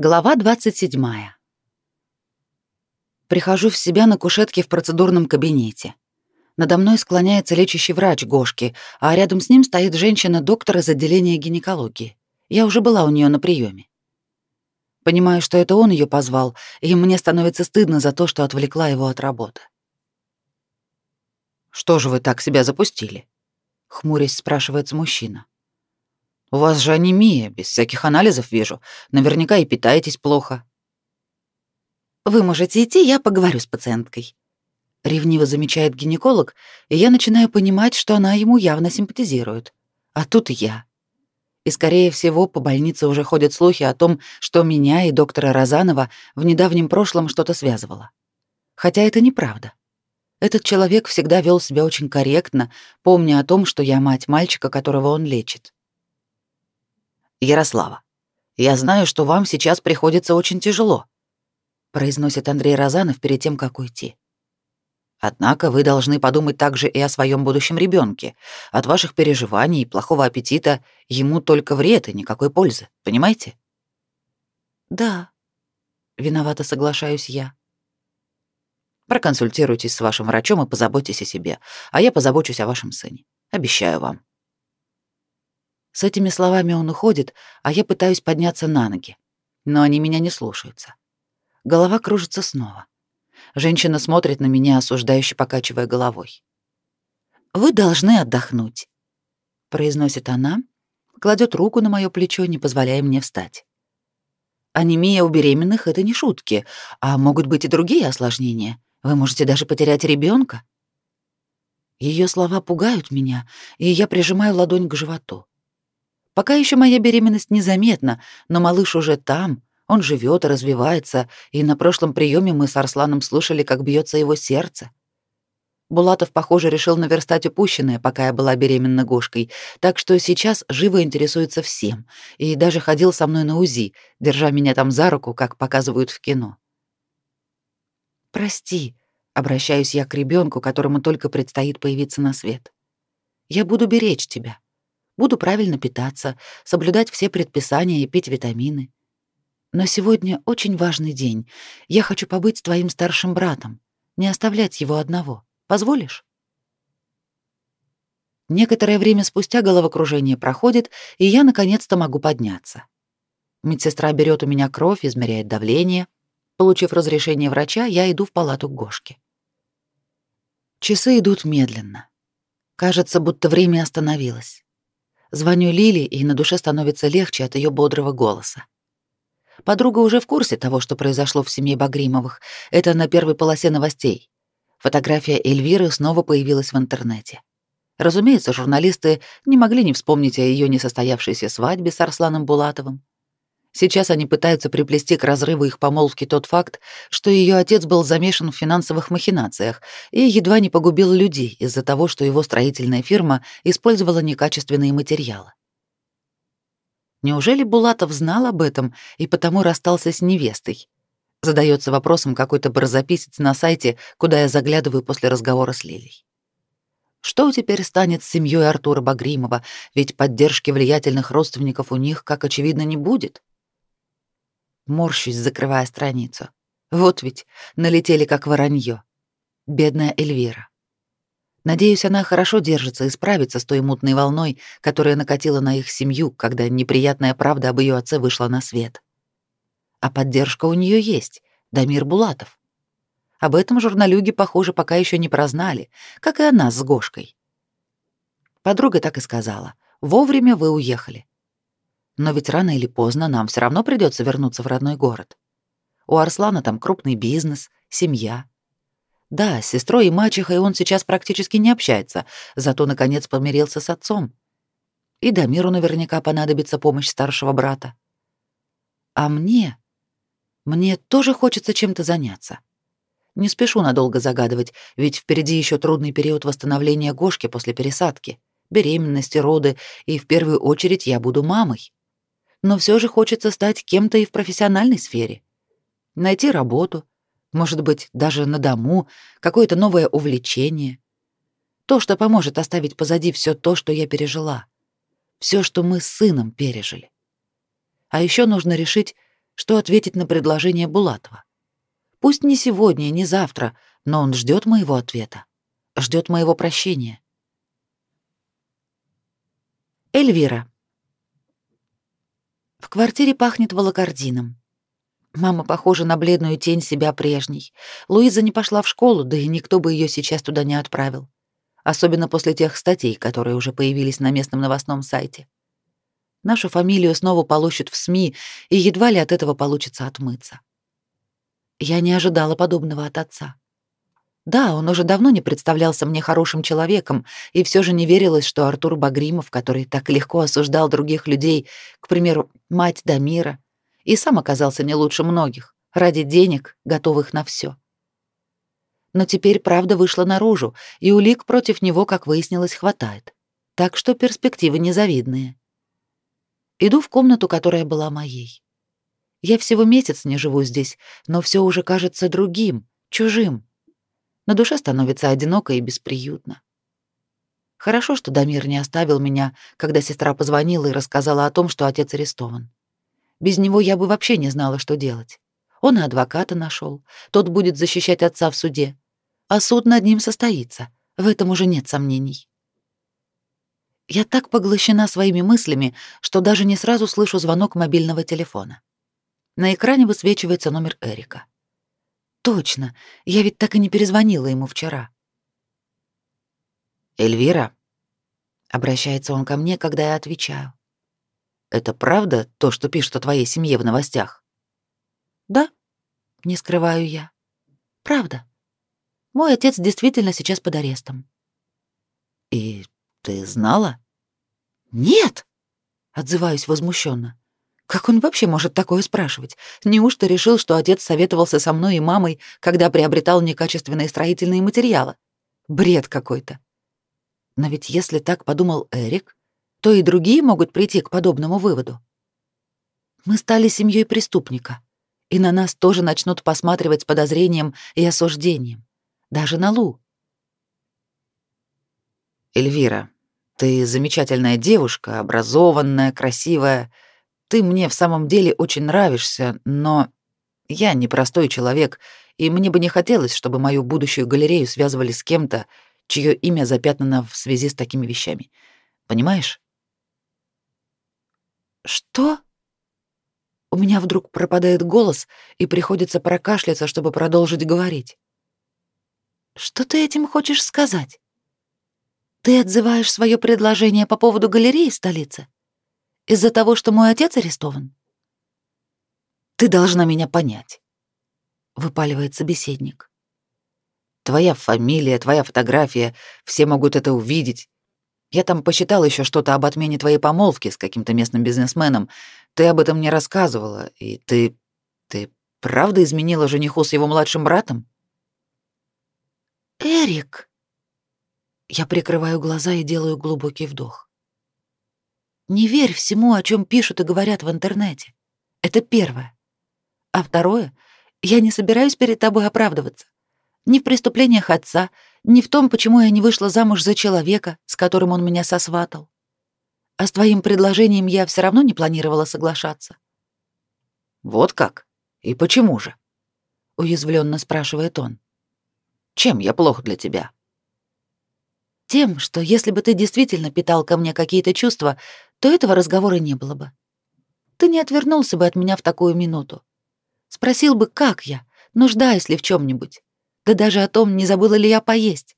Глава 27. Прихожу в себя на кушетке в процедурном кабинете. Надо мной склоняется лечащий врач Гошки, а рядом с ним стоит женщина-доктор из отделения гинекологии. Я уже была у нее на приеме. Понимаю, что это он ее позвал, и мне становится стыдно за то, что отвлекла его от работы. «Что же вы так себя запустили?» — хмурясь спрашивает мужчина. У вас же анемия, без всяких анализов вижу. Наверняка и питаетесь плохо. Вы можете идти, я поговорю с пациенткой. Ревниво замечает гинеколог, и я начинаю понимать, что она ему явно симпатизирует. А тут я. И, скорее всего, по больнице уже ходят слухи о том, что меня и доктора Розанова в недавнем прошлом что-то связывало. Хотя это неправда. Этот человек всегда вел себя очень корректно, помня о том, что я мать мальчика, которого он лечит. Ярослава, я знаю, что вам сейчас приходится очень тяжело, произносит Андрей Розанов перед тем, как уйти. Однако вы должны подумать также и о своем будущем ребенке. От ваших переживаний и плохого аппетита ему только вред и никакой пользы, понимаете? Да. Виновато соглашаюсь я. Проконсультируйтесь с вашим врачом и позаботьтесь о себе, а я позабочусь о вашем сыне. Обещаю вам. С этими словами он уходит, а я пытаюсь подняться на ноги. Но они меня не слушаются. Голова кружится снова. Женщина смотрит на меня, осуждающе покачивая головой. «Вы должны отдохнуть», — произносит она, кладет руку на мое плечо, не позволяя мне встать. Анемия у беременных — это не шутки, а могут быть и другие осложнения. Вы можете даже потерять ребенка. Ее слова пугают меня, и я прижимаю ладонь к животу. Пока еще моя беременность незаметна, но малыш уже там, он живет развивается, и на прошлом приеме мы с Арсланом слушали, как бьется его сердце. Булатов, похоже, решил наверстать упущенное, пока я была беременна Гошкой, так что сейчас живо интересуется всем, и даже ходил со мной на УЗИ, держа меня там за руку, как показывают в кино. «Прости», — обращаюсь я к ребенку, которому только предстоит появиться на свет. «Я буду беречь тебя». Буду правильно питаться, соблюдать все предписания и пить витамины. Но сегодня очень важный день. Я хочу побыть с твоим старшим братом, не оставлять его одного. Позволишь? Некоторое время спустя головокружение проходит, и я наконец-то могу подняться. Медсестра берет у меня кровь, измеряет давление. Получив разрешение врача, я иду в палату к Гошке. Часы идут медленно. Кажется, будто время остановилось. Звоню Лили, и на душе становится легче от ее бодрого голоса. Подруга уже в курсе того, что произошло в семье Багримовых. Это на первой полосе новостей. Фотография Эльвиры снова появилась в интернете. Разумеется, журналисты не могли не вспомнить о ее несостоявшейся свадьбе с Арсланом Булатовым. Сейчас они пытаются приплести к разрыву их помолвки тот факт, что ее отец был замешан в финансовых махинациях и едва не погубил людей из-за того, что его строительная фирма использовала некачественные материалы. Неужели Булатов знал об этом и потому расстался с невестой? Задается вопросом какой-то барзаписец на сайте, куда я заглядываю после разговора с Лилей. Что теперь станет с семьей Артура Багримова, ведь поддержки влиятельных родственников у них, как очевидно, не будет? Морщусь, закрывая страницу. Вот ведь налетели как воронье. Бедная Эльвира. Надеюсь, она хорошо держится и справится с той мутной волной, которая накатила на их семью, когда неприятная правда об ее отце вышла на свет. А поддержка у нее есть, Дамир Булатов. Об этом журналюги, похоже, пока еще не прознали, как и о нас с Гошкой. Подруга так и сказала. «Вовремя вы уехали. Но ведь рано или поздно нам все равно придется вернуться в родной город. У Арслана там крупный бизнес, семья. Да, с сестрой и мачехой он сейчас практически не общается, зато, наконец, помирился с отцом. И Дамиру наверняка понадобится помощь старшего брата. А мне... Мне тоже хочется чем-то заняться. Не спешу надолго загадывать, ведь впереди еще трудный период восстановления Гошки после пересадки, беременности, роды, и в первую очередь я буду мамой но все же хочется стать кем-то и в профессиональной сфере. Найти работу, может быть, даже на дому, какое-то новое увлечение. То, что поможет оставить позади все то, что я пережила. Все, что мы с сыном пережили. А еще нужно решить, что ответить на предложение Булатова. Пусть не сегодня, не завтра, но он ждет моего ответа, ждет моего прощения. Эльвира. В квартире пахнет волокордином. Мама похожа на бледную тень себя прежней. Луиза не пошла в школу, да и никто бы ее сейчас туда не отправил. Особенно после тех статей, которые уже появились на местном новостном сайте. Нашу фамилию снова получат в СМИ, и едва ли от этого получится отмыться. Я не ожидала подобного от отца. Да, он уже давно не представлялся мне хорошим человеком, и все же не верилось, что Артур Багримов, который так легко осуждал других людей, к примеру, мать Дамира, и сам оказался не лучше многих, ради денег, готовых на все. Но теперь правда вышла наружу, и улик против него, как выяснилось, хватает. Так что перспективы незавидные. Иду в комнату, которая была моей. Я всего месяц не живу здесь, но все уже кажется другим, чужим. На душе становится одиноко и бесприютно. Хорошо, что Дамир не оставил меня, когда сестра позвонила и рассказала о том, что отец арестован. Без него я бы вообще не знала, что делать. Он и адвоката нашел, тот будет защищать отца в суде, а суд над ним состоится, в этом уже нет сомнений. Я так поглощена своими мыслями, что даже не сразу слышу звонок мобильного телефона. На экране высвечивается номер Эрика. Точно, я ведь так и не перезвонила ему вчера. Эльвира, обращается он ко мне, когда я отвечаю. Это правда то, что пишут о твоей семье в новостях? Да, не скрываю я. Правда. Мой отец действительно сейчас под арестом. И ты знала? Нет, отзываюсь возмущенно. Как он вообще может такое спрашивать? Неужто решил, что отец советовался со мной и мамой, когда приобретал некачественные строительные материалы? Бред какой-то. Но ведь если так подумал Эрик, то и другие могут прийти к подобному выводу. Мы стали семьей преступника, и на нас тоже начнут посматривать с подозрением и осуждением. Даже на Лу. Эльвира, ты замечательная девушка, образованная, красивая, ты мне в самом деле очень нравишься, но я непростой человек, и мне бы не хотелось, чтобы мою будущую галерею связывали с кем-то, чье имя запятнано в связи с такими вещами. Понимаешь? Что? У меня вдруг пропадает голос, и приходится прокашляться, чтобы продолжить говорить. Что ты этим хочешь сказать? Ты отзываешь свое предложение по поводу галереи в столице? Из-за того, что мой отец арестован? Ты должна меня понять, выпаливает собеседник. Твоя фамилия, твоя фотография, все могут это увидеть. Я там посчитал еще что-то об отмене твоей помолвки с каким-то местным бизнесменом. Ты об этом не рассказывала, и ты... ты правда изменила жениху с его младшим братом? Эрик. Я прикрываю глаза и делаю глубокий вдох. Не верь всему, о чем пишут и говорят в интернете. Это первое. А второе, я не собираюсь перед тобой оправдываться. Ни в преступлениях отца, ни в том, почему я не вышла замуж за человека, с которым он меня сосватал. А с твоим предложением я все равно не планировала соглашаться. Вот как? И почему же? уязвленно спрашивает он. Чем я плох для тебя? Тем, что если бы ты действительно питал ко мне какие-то чувства, то этого разговора не было бы. Ты не отвернулся бы от меня в такую минуту. Спросил бы, как я, нуждаюсь ли в чем нибудь Да даже о том, не забыла ли я поесть.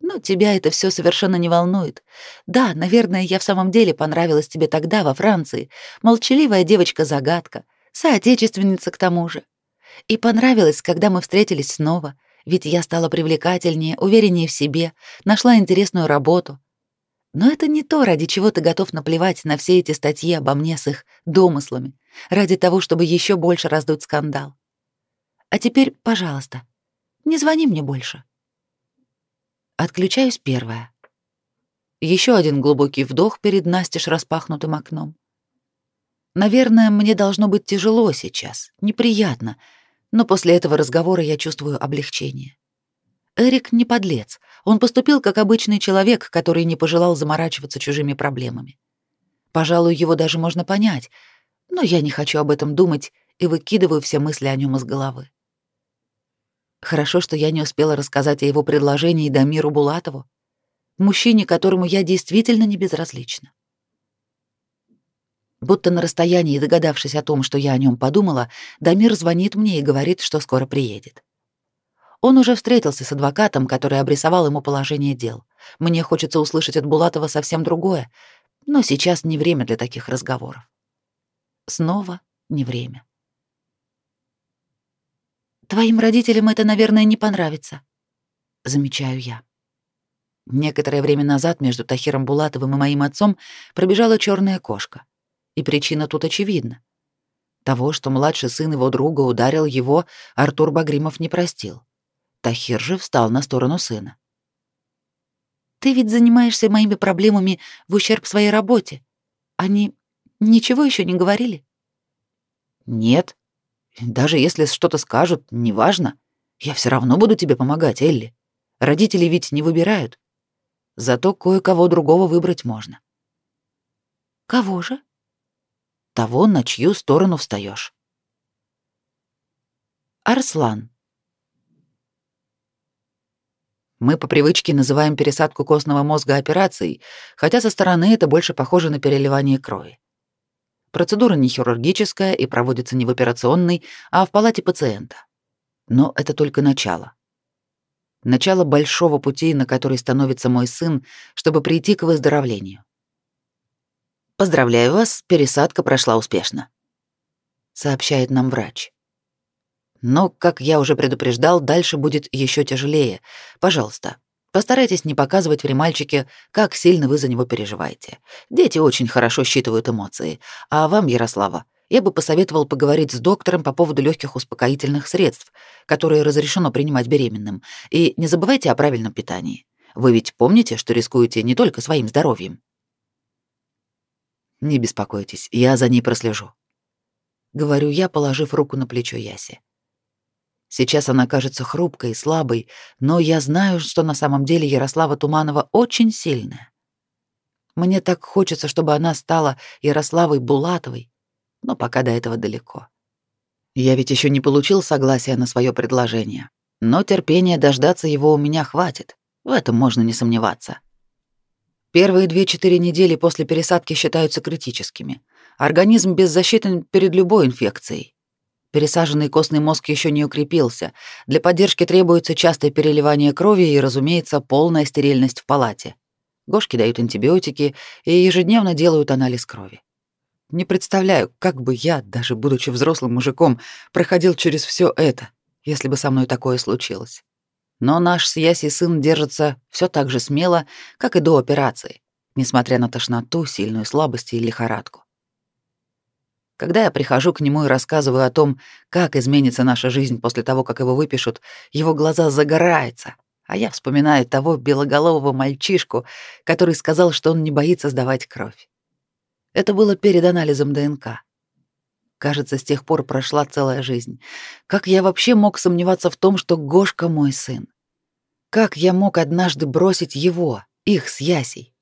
Но тебя это все совершенно не волнует. Да, наверное, я в самом деле понравилась тебе тогда, во Франции. Молчаливая девочка-загадка, соотечественница к тому же. И понравилась, когда мы встретились снова, ведь я стала привлекательнее, увереннее в себе, нашла интересную работу — но это не то, ради чего ты готов наплевать на все эти статьи обо мне с их домыслами, ради того, чтобы еще больше раздуть скандал. А теперь, пожалуйста, не звони мне больше. Отключаюсь первая. Еще один глубокий вдох перед настежь распахнутым окном. Наверное, мне должно быть тяжело сейчас, неприятно, но после этого разговора я чувствую облегчение. Эрик не подлец. Он поступил как обычный человек, который не пожелал заморачиваться чужими проблемами. Пожалуй, его даже можно понять, но я не хочу об этом думать и выкидываю все мысли о нем из головы. Хорошо, что я не успела рассказать о его предложении Дамиру Булатову, мужчине, которому я действительно не безразлична. Будто на расстоянии, догадавшись о том, что я о нем подумала, Дамир звонит мне и говорит, что скоро приедет. Он уже встретился с адвокатом, который обрисовал ему положение дел. Мне хочется услышать от Булатова совсем другое, но сейчас не время для таких разговоров. Снова не время. Твоим родителям это, наверное, не понравится, замечаю я. Некоторое время назад между Тахиром Булатовым и моим отцом пробежала черная кошка. И причина тут очевидна. Того, что младший сын его друга ударил его, Артур Багримов не простил. Тахир же встал на сторону сына. «Ты ведь занимаешься моими проблемами в ущерб своей работе. Они ничего еще не говорили?» «Нет. Даже если что-то скажут, неважно. Я все равно буду тебе помогать, Элли. Родители ведь не выбирают. Зато кое-кого другого выбрать можно. Кого же? Того, на чью сторону встаешь. Арслан. Мы по привычке называем пересадку костного мозга операцией, хотя со стороны это больше похоже на переливание крови. Процедура не хирургическая и проводится не в операционной, а в палате пациента. Но это только начало начало большого пути, на который становится мой сын, чтобы прийти к выздоровлению. Поздравляю вас, пересадка прошла успешно, сообщает нам врач. Но, как я уже предупреждал, дальше будет еще тяжелее. Пожалуйста, постарайтесь не показывать при мальчике, как сильно вы за него переживаете. Дети очень хорошо считывают эмоции. А вам, Ярослава, я бы посоветовал поговорить с доктором по поводу легких успокоительных средств, которые разрешено принимать беременным. И не забывайте о правильном питании. Вы ведь помните, что рискуете не только своим здоровьем. Не беспокойтесь, я за ней прослежу. Говорю я, положив руку на плечо Яси. Сейчас она кажется хрупкой и слабой, но я знаю, что на самом деле Ярослава Туманова очень сильная. Мне так хочется, чтобы она стала Ярославой Булатовой, но пока до этого далеко. Я ведь еще не получил согласия на свое предложение, но терпения дождаться его у меня хватит. В этом можно не сомневаться. Первые 2-4 недели после пересадки считаются критическими. Организм беззащитен перед любой инфекцией. Пересаженный костный мозг еще не укрепился. Для поддержки требуется частое переливание крови и, разумеется, полная стерильность в палате. Гошки дают антибиотики и ежедневно делают анализ крови. Не представляю, как бы я, даже будучи взрослым мужиком, проходил через все это, если бы со мной такое случилось. Но наш с Ясей сын держится все так же смело, как и до операции, несмотря на тошноту, сильную слабость и лихорадку. Когда я прихожу к нему и рассказываю о том, как изменится наша жизнь после того, как его выпишут, его глаза загораются, а я вспоминаю того белоголового мальчишку, который сказал, что он не боится сдавать кровь. Это было перед анализом ДНК. Кажется, с тех пор прошла целая жизнь. Как я вообще мог сомневаться в том, что Гошка мой сын? Как я мог однажды бросить его, их с Ясей?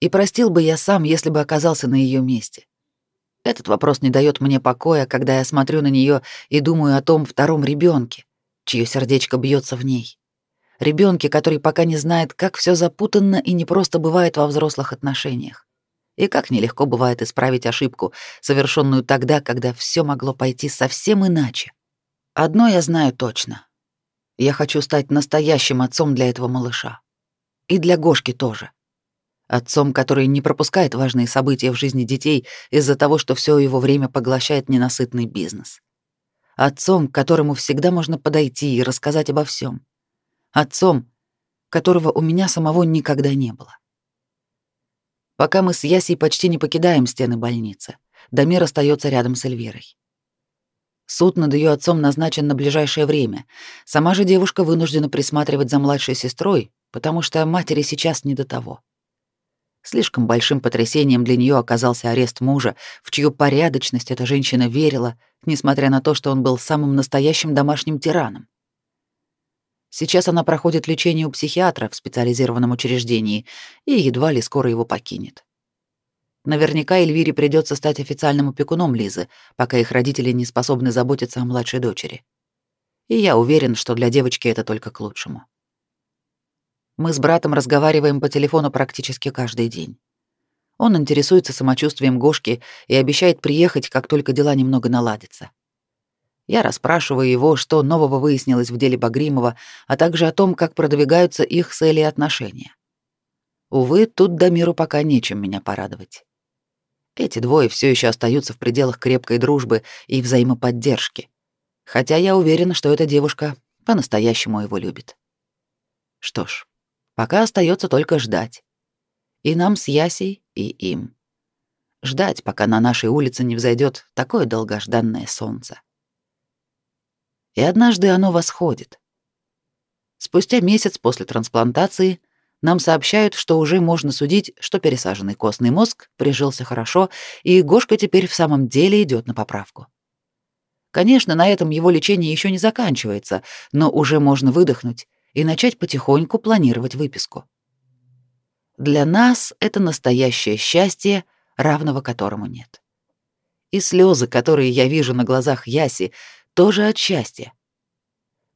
И простил бы я сам, если бы оказался на ее месте. Этот вопрос не дает мне покоя, когда я смотрю на нее и думаю о том втором ребенке, чье сердечко бьется в ней. Ребенке, который пока не знает, как все запутанно и непросто бывает во взрослых отношениях. И как нелегко бывает исправить ошибку, совершенную тогда, когда все могло пойти совсем иначе. Одно я знаю точно. Я хочу стать настоящим отцом для этого малыша. И для Гошки тоже. Отцом, который не пропускает важные события в жизни детей из-за того, что все его время поглощает ненасытный бизнес. Отцом, к которому всегда можно подойти и рассказать обо всем. Отцом, которого у меня самого никогда не было. Пока мы с Ясей почти не покидаем стены больницы, Дамир остается рядом с Эльвирой. Суд над ее отцом назначен на ближайшее время. Сама же девушка вынуждена присматривать за младшей сестрой, потому что матери сейчас не до того. Слишком большим потрясением для нее оказался арест мужа, в чью порядочность эта женщина верила, несмотря на то, что он был самым настоящим домашним тираном. Сейчас она проходит лечение у психиатра в специализированном учреждении и едва ли скоро его покинет. Наверняка Эльвире придется стать официальным опекуном Лизы, пока их родители не способны заботиться о младшей дочери. И я уверен, что для девочки это только к лучшему. Мы с братом разговариваем по телефону практически каждый день. Он интересуется самочувствием Гошки и обещает приехать, как только дела немного наладятся. Я расспрашиваю его, что нового выяснилось в деле Багримова, а также о том, как продвигаются их с Элей отношения. Увы, тут Дамиру пока нечем меня порадовать. Эти двое все еще остаются в пределах крепкой дружбы и взаимоподдержки. Хотя я уверен, что эта девушка по-настоящему его любит. Что ж, пока остается только ждать. И нам с Ясей, и им. Ждать, пока на нашей улице не взойдет такое долгожданное солнце. И однажды оно восходит. Спустя месяц после трансплантации нам сообщают, что уже можно судить, что пересаженный костный мозг прижился хорошо, и Гошка теперь в самом деле идет на поправку. Конечно, на этом его лечение еще не заканчивается, но уже можно выдохнуть и начать потихоньку планировать выписку. Для нас это настоящее счастье, равного которому нет. И слезы, которые я вижу на глазах Яси, тоже от счастья.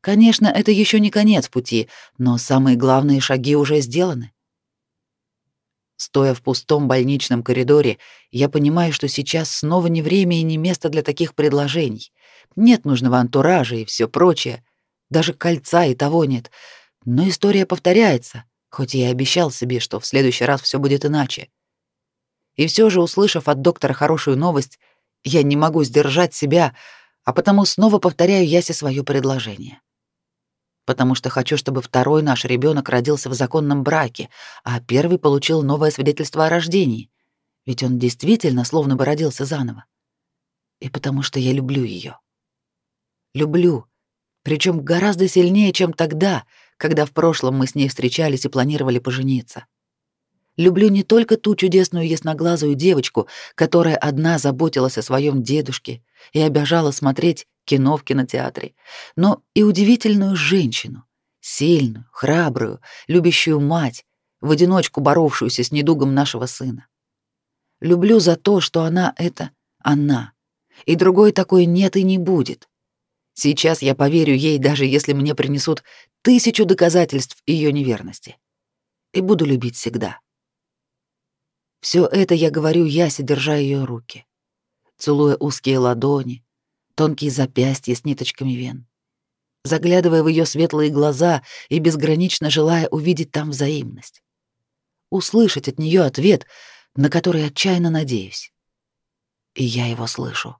Конечно, это еще не конец пути, но самые главные шаги уже сделаны. Стоя в пустом больничном коридоре, я понимаю, что сейчас снова не время и не место для таких предложений. Нет нужного антуража и все прочее. Даже кольца и того нет. Но история повторяется, хоть я и обещал себе, что в следующий раз все будет иначе. И все же, услышав от доктора хорошую новость, я не могу сдержать себя, а потому снова повторяю Ясе свое предложение потому что хочу, чтобы второй наш ребенок родился в законном браке, а первый получил новое свидетельство о рождении, ведь он действительно словно бы родился заново. И потому что я люблю ее. Люблю, причем гораздо сильнее, чем тогда, когда в прошлом мы с ней встречались и планировали пожениться. Люблю не только ту чудесную ясноглазую девочку, которая одна заботилась о своем дедушке и обожала смотреть кино в кинотеатре, но и удивительную женщину, сильную, храбрую, любящую мать, в одиночку боровшуюся с недугом нашего сына. Люблю за то, что она — это она, и другой такой нет и не будет. Сейчас я поверю ей, даже если мне принесут тысячу доказательств ее неверности. И буду любить всегда. Все это я говорю Ясе, держа ее руки, целуя узкие ладони, тонкие запястья с ниточками вен, заглядывая в ее светлые глаза и безгранично желая увидеть там взаимность. Услышать от нее ответ, на который отчаянно надеюсь. И я его слышу.